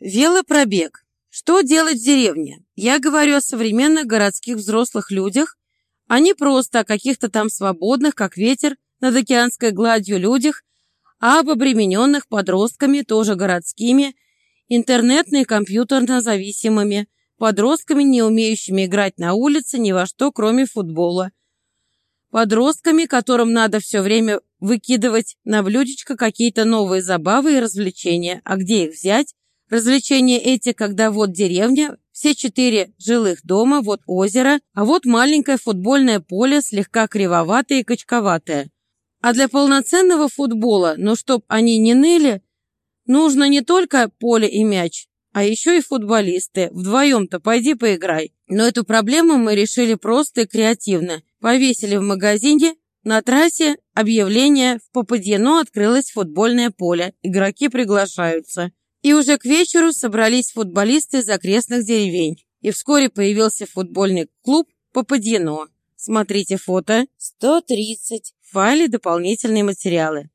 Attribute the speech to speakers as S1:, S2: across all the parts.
S1: Велопробег. Что делать в деревне? Я говорю о современных городских взрослых людях, а не просто о каких-то там свободных, как ветер над океанской гладью людях, а об обремененных подростками, тоже городскими, интернетно- и компьютерно зависимыми, подростками, не умеющими играть на улице ни во что, кроме футбола. Подростками, которым надо все время выкидывать на блюдечко какие-то новые забавы и развлечения. А где их взять? Развлечения эти, когда вот деревня, все четыре жилых дома, вот озеро, а вот маленькое футбольное поле, слегка кривоватое и качковатое. А для полноценного футбола, ну чтоб они не ныли, нужно не только поле и мяч, а еще и футболисты. Вдвоем-то пойди поиграй. Но эту проблему мы решили просто и креативно. Повесили в магазине на трассе объявление в Попадьяно открылось футбольное поле. Игроки приглашаются. И уже к вечеру собрались футболисты из окрестных деревень. И вскоре появился футбольный клуб Попадьяно. Смотрите фото. 130. В файле дополнительные материалы.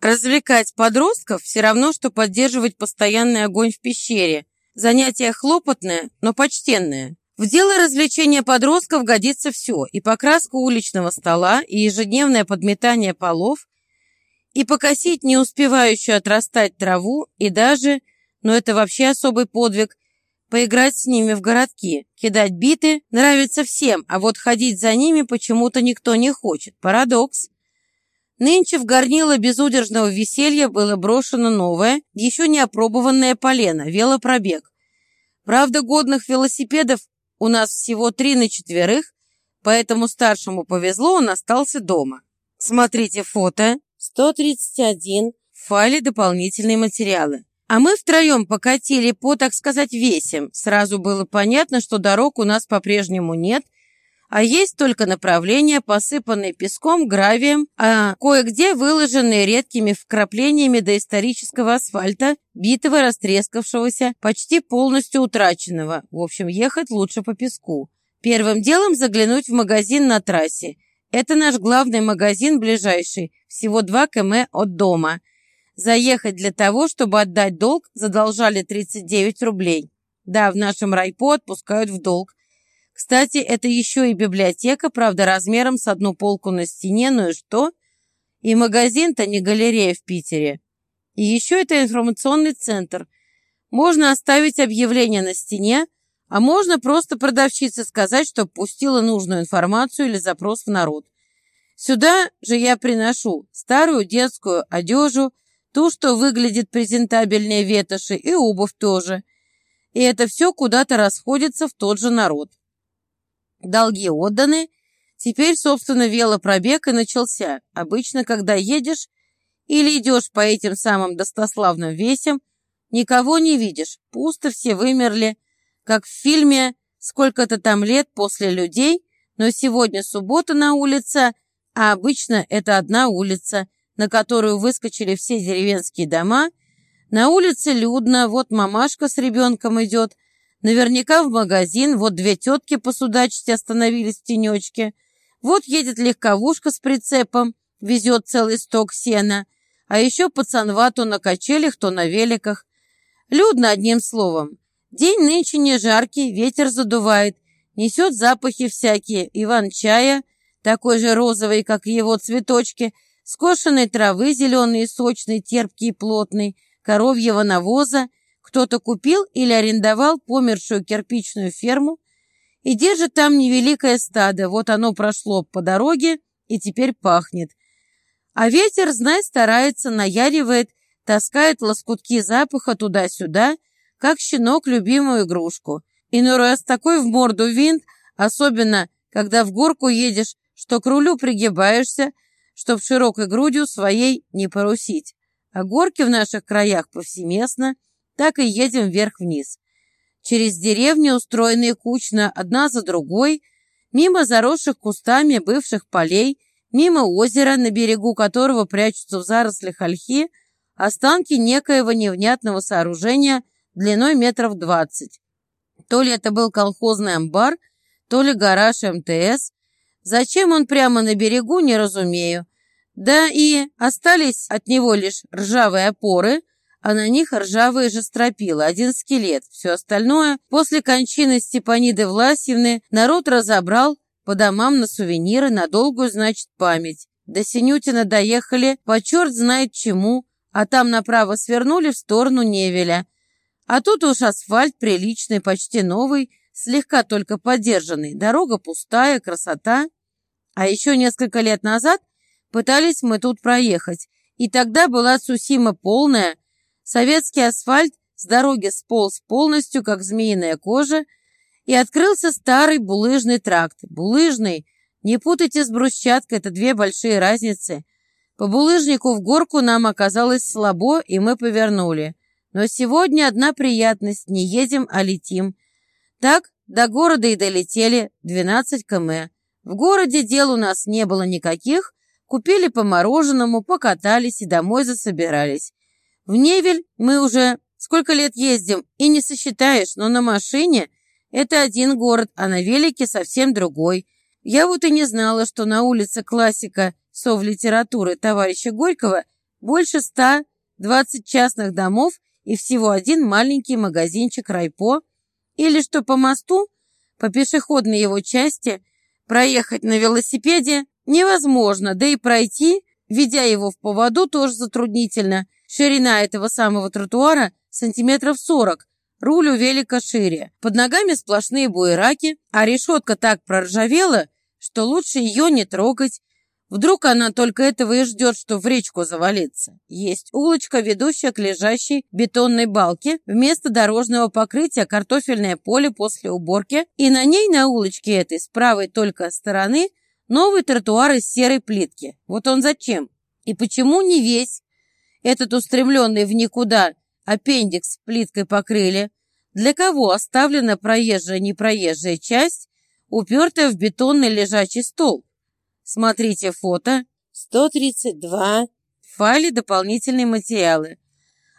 S1: Развлекать подростков все равно, что поддерживать постоянный огонь в пещере. Занятие хлопотное, но почтенное. В дело развлечения подростков годится все, и покраска уличного стола, и ежедневное подметание полов, и покосить не успевающую отрастать траву, и даже, но это вообще особый подвиг, поиграть с ними в городки. Кидать биты нравится всем, а вот ходить за ними почему-то никто не хочет. Парадокс. Нынче в горнило безудержного веселья было брошено новое, еще не опробованное полено – велопробег. Правда, годных велосипедов у нас всего три на четверых, поэтому старшему повезло, он остался дома. Смотрите фото 131 в файле дополнительные материалы. А мы втроем покатили по, так сказать, весям. Сразу было понятно, что дорог у нас по-прежнему нет, а есть только направления, посыпанные песком, гравием, а кое-где выложенные редкими вкраплениями доисторического асфальта, битого, растрескавшегося, почти полностью утраченного. В общем, ехать лучше по песку. Первым делом заглянуть в магазин на трассе. Это наш главный магазин ближайший, всего 2 км от дома. Заехать для того, чтобы отдать долг, задолжали 39 рублей. Да, в нашем райпо отпускают в долг. Кстати, это еще и библиотека, правда, размером с одну полку на стене, ну и что? И магазин-то не галерея в Питере. И еще это информационный центр. Можно оставить объявление на стене, а можно просто продавщице сказать, что пустила нужную информацию или запрос в народ. Сюда же я приношу старую детскую одежу, Ту, что выглядит презентабельнее ветоши, и обувь тоже. И это все куда-то расходится в тот же народ. Долги отданы. Теперь, собственно, велопробег и начался. Обычно, когда едешь или идешь по этим самым достославным весям, никого не видишь. Пусто все вымерли, как в фильме «Сколько-то там лет после людей», но сегодня суббота на улице, а обычно это одна улица – на которую выскочили все деревенские дома. На улице людно, вот мамашка с ребенком идет. Наверняка в магазин, вот две тетки посудачить остановились в тенечке. Вот едет легковушка с прицепом, везет целый сток сена. А еще пацанва то на качелях, то на великах. Людно, одним словом. День нынче не жаркий, ветер задувает, несет запахи всякие. Иван-чая, такой же розовый, как его цветочки – скошенной травы зеленый, сочный, терпкий и коровьего навоза, кто-то купил или арендовал помершую кирпичную ферму и держит там невеликое стадо, вот оно прошло по дороге и теперь пахнет. А ветер, знай, старается, наяривает, таскает лоскутки запаха туда-сюда, как щенок любимую игрушку. Иной раз такой в морду винт, особенно когда в горку едешь, что к рулю пригибаешься, чтоб широкой грудью своей не порусить. А горки в наших краях повсеместно, так и едем вверх-вниз. Через деревни, устроенные кучно, одна за другой, мимо заросших кустами бывших полей, мимо озера, на берегу которого прячутся в зарослях ольхи, останки некоего невнятного сооружения длиной метров двадцать. То ли это был колхозный амбар, то ли гараж МТС. Зачем он прямо на берегу, не разумею. Да и остались от него лишь ржавые опоры, а на них ржавые же стропила, один скелет. Все остальное после кончины Степаниды Власьевны народ разобрал по домам на сувениры, на долгую, значит, память. До Синютина доехали по черт знает чему, а там направо свернули в сторону Невеля. А тут уж асфальт приличный, почти новый, слегка только подержанный, дорога пустая, красота. А еще несколько лет назад пытались мы тут проехать, и тогда была Сусима полная, советский асфальт с дороги сполз полностью, как змеиная кожа, и открылся старый булыжный тракт. Булыжный, не путайте с брусчаткой, это две большие разницы. По булыжнику в горку нам оказалось слабо, и мы повернули. Но сегодня одна приятность, не едем, а летим. Так, до города и долетели, 12 км. В городе дел у нас не было никаких, купили по мороженому, покатались и домой засобирались. В Невель мы уже сколько лет ездим, и не сосчитаешь, но на машине это один город, а на велике совсем другой. Я вот и не знала, что на улице классика совлитературы товарища Горького больше ста двадцать частных домов и всего один маленький магазинчик Райпо, или что по мосту, по пешеходной его части, проехать на велосипеде невозможно, да и пройти, ведя его в поводу, тоже затруднительно. Ширина этого самого тротуара сантиметров сорок, руль у велика шире. Под ногами сплошные буераки, а решетка так проржавела, что лучше ее не трогать, Вдруг она только этого и ждет, что в речку завалится. Есть улочка, ведущая к лежащей бетонной балке. Вместо дорожного покрытия картофельное поле после уборки. И на ней, на улочке этой, с правой только стороны, новый тротуар из серой плитки. Вот он зачем? И почему не весь? Этот устремленный в никуда аппендикс плиткой покрыли. Для кого оставлена проезжая-непроезжая часть, упертая в бетонный лежачий стол? Смотрите фото 132 в файле «Дополнительные материалы».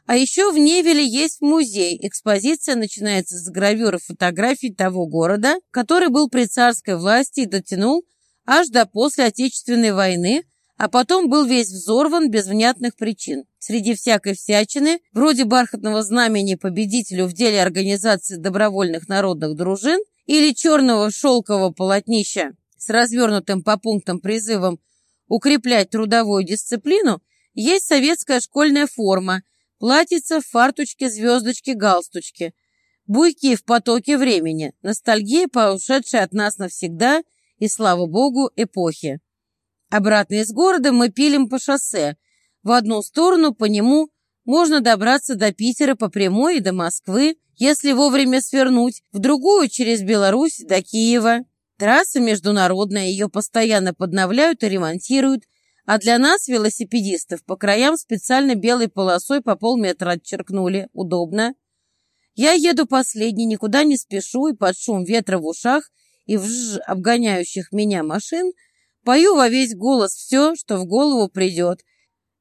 S1: А еще в Невеле есть музей. Экспозиция начинается с гравюры фотографий того города, который был при царской власти и дотянул аж до после Отечественной войны, а потом был весь взорван без внятных причин. Среди всякой всячины, вроде бархатного знамени победителю в деле организации добровольных народных дружин или черного шелкового полотнища с развернутым по пунктам призывом укреплять трудовую дисциплину, есть советская школьная форма, платьица, фарточки, звездочки, галстучки. Буйки в потоке времени, ностальгия по ушедшей от нас навсегда и, слава богу, эпохи. Обратно из города мы пилим по шоссе. В одну сторону по нему можно добраться до Питера по прямой и до Москвы, если вовремя свернуть, в другую через Беларусь до Киева. Трасса международная, ее постоянно подновляют и ремонтируют, а для нас, велосипедистов, по краям специально белой полосой по полметра отчеркнули. Удобно. Я еду последний, никуда не спешу, и под шум ветра в ушах и вж обгоняющих меня машин пою во весь голос все, что в голову придет.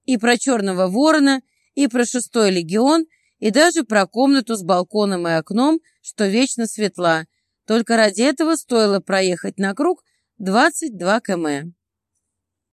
S1: И про черного ворона, и про шестой легион, и даже про комнату с балконом и окном, что вечно светла. Только ради этого стоило проехать на круг 22 км.